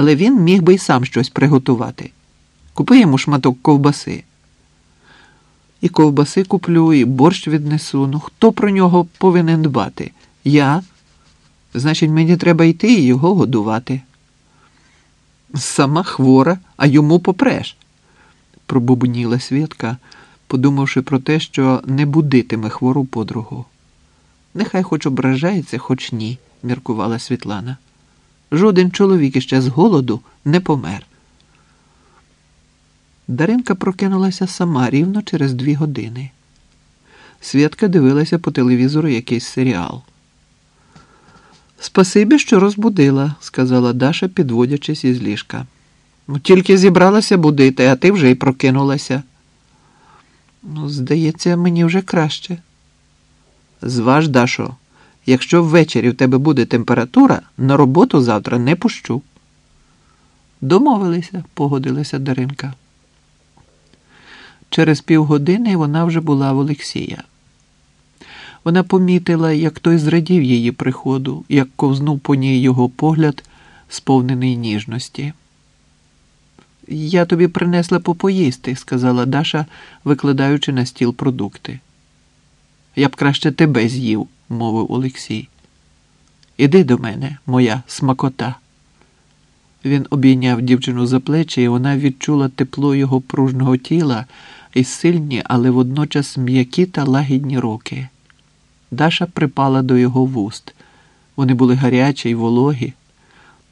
але він міг би й сам щось приготувати. Купи йому шматок ковбаси. І ковбаси куплю, і борщ віднесу. Ну хто про нього повинен дбати? Я. Значить, мені треба йти і його годувати. Сама хвора, а йому попреш, пробубніла Свідка, подумавши про те, що не будитиме хвору подругу. Нехай хоч ображається, хоч ні, міркувала Світлана. Жоден чоловік іще з голоду не помер. Даринка прокинулася сама рівно через дві години. Святка дивилася по телевізору якийсь серіал. Спасибі, що розбудила, сказала Даша, підводячись із ліжка. «Ну, Тільки зібралася будити, а ти вже й прокинулася. Ну, здається, мені вже краще. Зваж, Дашо, якщо ввечері в тебе буде температура, на роботу завтра не пущу. Домовилися, погодилася Даринка. Через півгодини вона вже була в Олексія. Вона помітила, як той зрадів її приходу, як ковзнув по ній його погляд, сповнений ніжності. Я тобі принесла попоїсти, сказала Даша, викладаючи на стіл продукти. Я б краще тебе з'їв, мовив Олексій. Іди до мене, моя смакота. Він обійняв дівчину за плечі, і вона відчула тепло його пружного тіла і сильні, але водночас м'які та лагідні руки. Даша припала до його вуст. Вони були гарячі й вологі.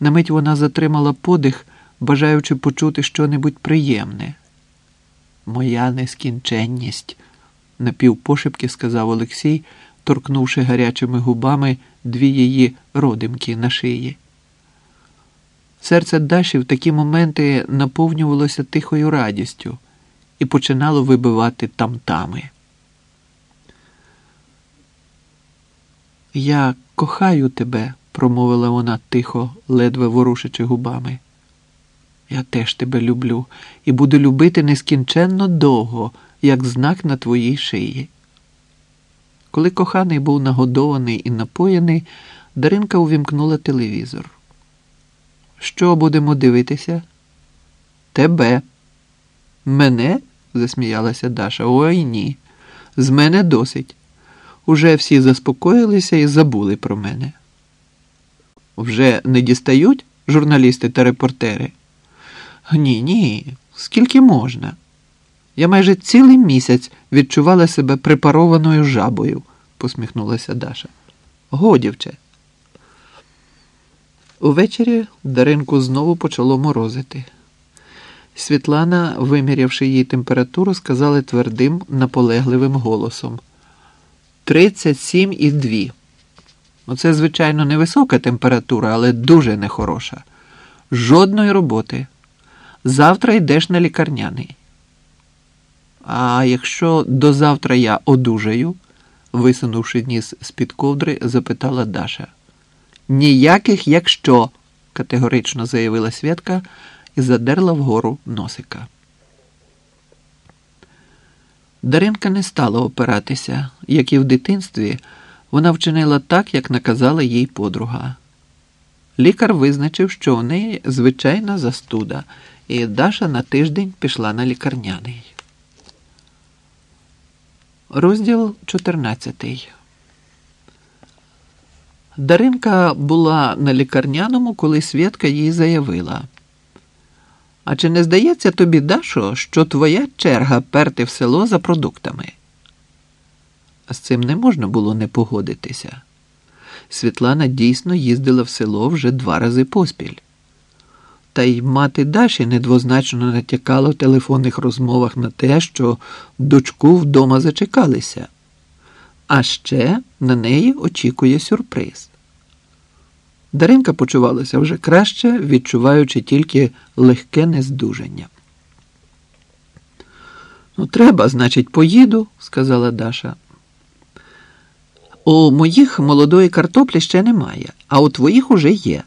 На мить вона затримала подих, бажаючи почути щонебудь приємне. Моя нескінченність, напівпошепки сказав Олексій, торкнувши гарячими губами дві її родимки на шиї. Серце Даші в такі моменти наповнювалося тихою радістю і починало вибивати тамтами. Я кохаю тебе, промовила вона тихо, ледве ворушачи губами. Я теж тебе люблю і буду любити нескінченно довго, як знак на твоїй шиї. Коли коханий був нагодований і напоєний, Даринка увімкнула телевізор. Що будемо дивитися? Тебе. Мене? засміялася Даша. Ой ні. З мене досить. Уже всі заспокоїлися і забули про мене. Вже не дістають журналісти та репортери? Ні, ні, скільки можна. Я майже цілий місяць відчувала себе препарованою жабою, посміхнулася Даша. Годівче. Увечері Даринку знову почало морозити. Світлана, вимірявши їй температуру, сказала твердим, наполегливим голосом: Тридцять сім і дві. Оце, звичайно, невисока температура, але дуже нехороша. Жодної роботи. Завтра йдеш на лікарняний. А якщо до завтра я одужаю, висунувши ніс з-під ковдри, запитала Даша. Ніяких якщо, категорично заявила Святка і задерла вгору носика. Даринка не стала опиратися, як і в дитинстві, вона вчинила так, як наказала їй подруга. Лікар визначив, що в неї звичайна застуда, і Даша на тиждень пішла на лікарняний. Розділ 14 Даринка була на лікарняному, коли Святка їй заявила. А чи не здається тобі, Дашо, що твоя черга перти в село за продуктами? З цим не можна було не погодитися. Світлана дійсно їздила в село вже два рази поспіль. Та й мати Даші недвозначно натякала в телефонних розмовах на те, що дочку вдома зачекалися. А ще на неї очікує сюрприз. Даринка почувалася вже краще, відчуваючи тільки легке нездужання. Ну, треба, значить, поїду, сказала Даша. У моїх молодої картоплі ще немає, а у твоїх уже є.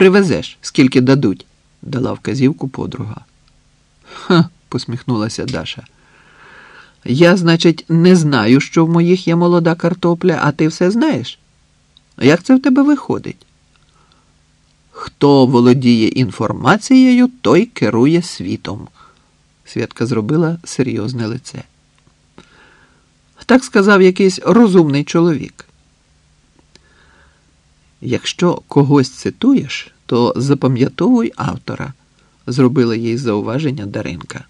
Привезеш, скільки дадуть, дала вказівку подруга. Ха, посміхнулася Даша. Я, значить, не знаю, що в моїх є молода картопля, а ти все знаєш? Як це в тебе виходить? Хто володіє інформацією, той керує світом. Святка зробила серйозне лице. Так сказав якийсь розумний чоловік. Якщо когось цитуєш, то запам'ятовуй автора, зробила їй зауваження Даринка.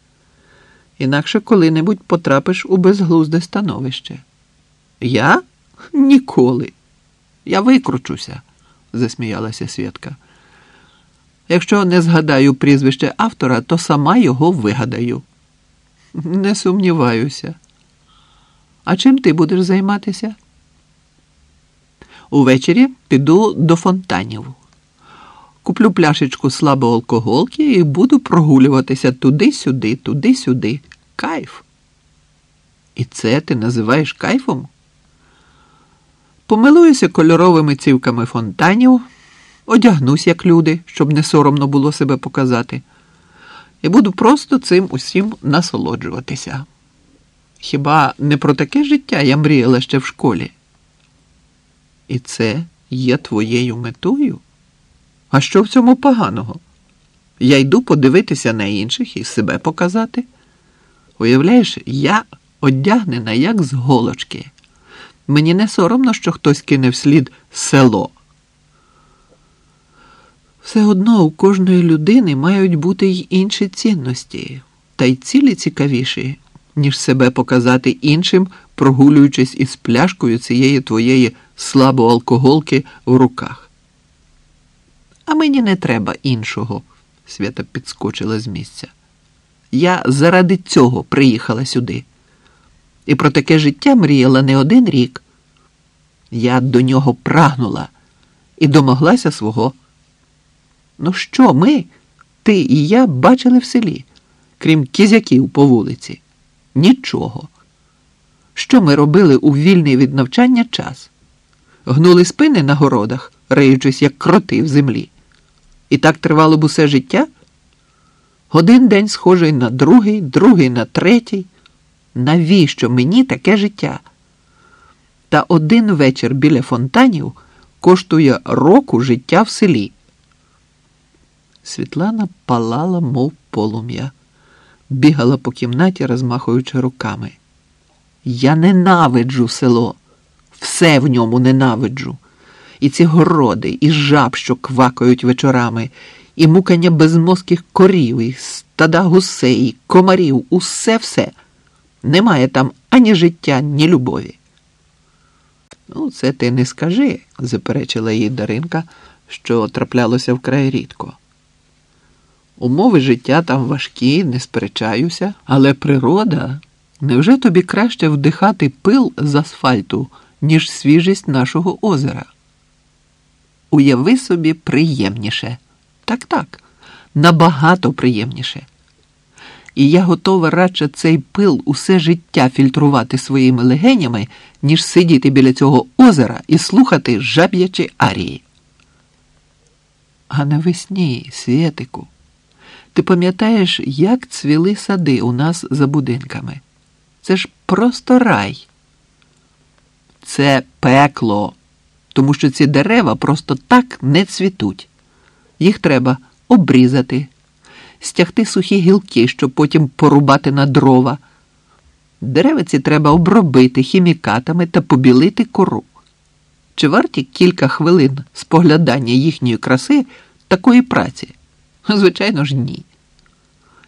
Інакше коли-небудь потрапиш у безглузде становище. Я ніколи. Я викручуся, засміялася Святка. Якщо не згадаю прізвище автора, то сама його вигадаю. Не сумніваюся. А чим ти будеш займатися? Увечері піду до фонтанів. Куплю пляшечку слабоалкоголки і буду прогулюватися туди-сюди, туди-сюди. Кайф. І це ти називаєш кайфом? Помилуюся кольоровими цівками фонтанів, одягнусь, як люди, щоб не соромно було себе показати, і буду просто цим усім насолоджуватися. Хіба не про таке життя я мріяла ще в школі? І це є твоєю метою? А що в цьому поганого? Я йду подивитися на інших і себе показати. Уявляєш, я одягнена, як з голочки. Мені не соромно, що хтось кине вслід село. Все одно у кожної людини мають бути й інші цінності, та й цілі цікавіші, ніж себе показати іншим, прогулюючись із пляшкою цієї твоєї слабоалкоголки в руках. А мені не треба іншого, свята підскочила з місця. Я заради цього приїхала сюди. І про таке життя мріяла не один рік. Я до нього прагнула і домоглася свого. Ну що ми, ти і я бачили в селі, крім кізяків по вулиці? Нічого. Що ми робили у вільний від навчання час? Гнули спини на городах, риючись, як кроти в землі. І так тривало б усе життя? Один день схожий на другий, другий на третій. Навіщо мені таке життя? Та один вечір біля фонтанів коштує року життя в селі. Світлана палала, мов полум'я, бігала по кімнаті, розмахуючи руками. Я ненавиджу село, все в ньому ненавиджу. І ці городи, і жаб, що квакають вечорами, і мукання безмозких корів, і стада гусей, і комарів, усе все. Немає там ані життя, ні любові. Ну, це ти не скажи, заперечила їй Даринка, що траплялося вкрай рідко. Умови життя там важкі, не сперечаюся, але природа невже тобі краще вдихати пил з асфальту, ніж свіжість нашого озера? Уяви собі приємніше. Так, так, набагато приємніше. І я готова радше цей пил усе життя фільтрувати своїми легенями, ніж сидіти біля цього озера і слухати жаб'ячі арії. А навесні, Свєтику, ти пам'ятаєш, як цвіли сади у нас за будинками? Це ж просто рай. Це пекло, тому що ці дерева просто так не цвітуть. Їх треба обрізати, стягти сухі гілки, щоб потім порубати на дрова. Деревиці треба обробити хімікатами та побілити кору. Чи варті кілька хвилин споглядання їхньої краси такої праці? Звичайно ж, ні.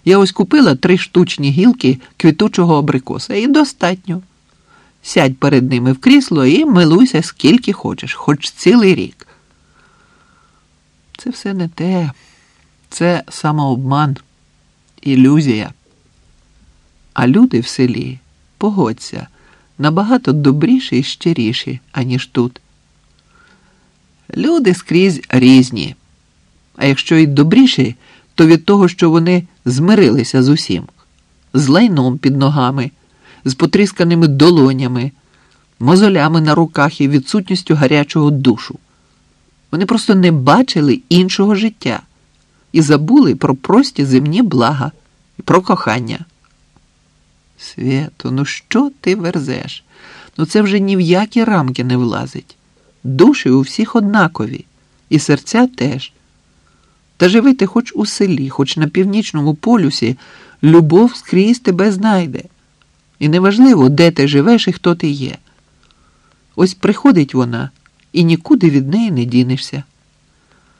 Я ось купила три штучні гілки квітучого абрикоса і достатньо. Сядь перед ними в крісло і милуйся скільки хочеш, хоч цілий рік. Це все не те, це самообман, ілюзія. А люди в селі, погодься, набагато добріші і щиріші, аніж тут. Люди скрізь різні, а якщо й добріші, то від того, що вони змирилися з усім, з лайном під ногами, з потрісканими долонями, мозолями на руках і відсутністю гарячого душу. Вони просто не бачили іншого життя і забули про прості земні блага і про кохання. Свято, ну що ти верзеш? Ну це вже ні в які рамки не влазить. Душі у всіх однакові, і серця теж. Та живи ти хоч у селі, хоч на північному полюсі, любов скрізь тебе знайде. І неважливо, де ти живеш і хто ти є. Ось приходить вона, і нікуди від неї не дінешся.